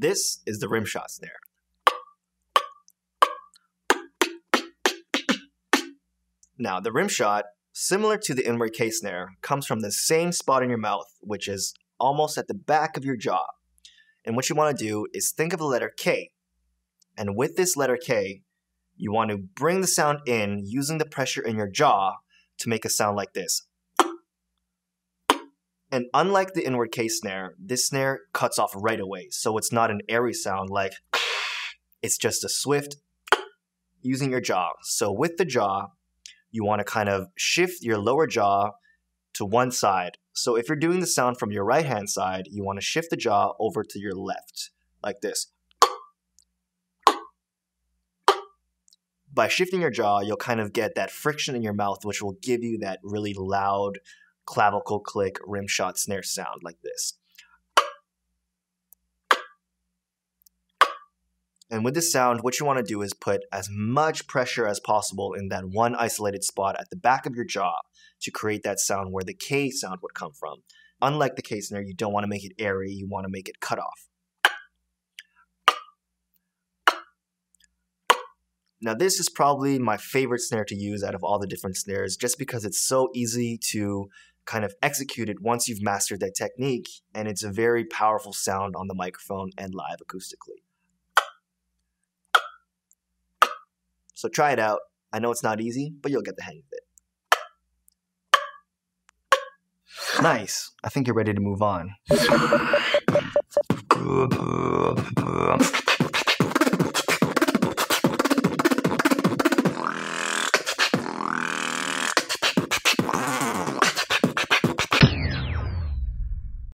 This is the rim shot snare. Now, the rim shot, similar to the inward K snare, comes from the same spot in your mouth, which is almost at the back of your jaw. And what you want to do is think of the letter K. And with this letter K, you want to bring the sound in using the pressure in your jaw to make a sound like this. And unlike the inward K snare, this snare cuts off right away, so it's not an airy sound like it's just a swift using your jaw. So with the jaw, you want to kind of shift your lower jaw to one side. So if you're doing the sound from your right hand side, you want to shift the jaw over to your left, like this. By shifting your jaw, you'll kind of get that friction in your mouth, which will give you that really loud clavicle click rimshot snare sound like this. And with this sound, what you want to do is put as much pressure as possible in that one isolated spot at the back of your jaw to create that sound where the K sound would come from. Unlike the K snare, you don't want to make it airy, you want to make it cut off. Now, this is probably my favorite snare to use out of all the different snares just because it's so easy to kind of execute it once you've mastered that technique, and it's a very powerful sound on the microphone and live acoustically. So try it out. I know it's not easy, but you'll get the hang of it. Nice. I think you're ready to move on.